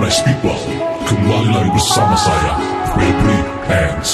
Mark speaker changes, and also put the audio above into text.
Speaker 1: nice people. Kembali lagi bersama saya Baby Hands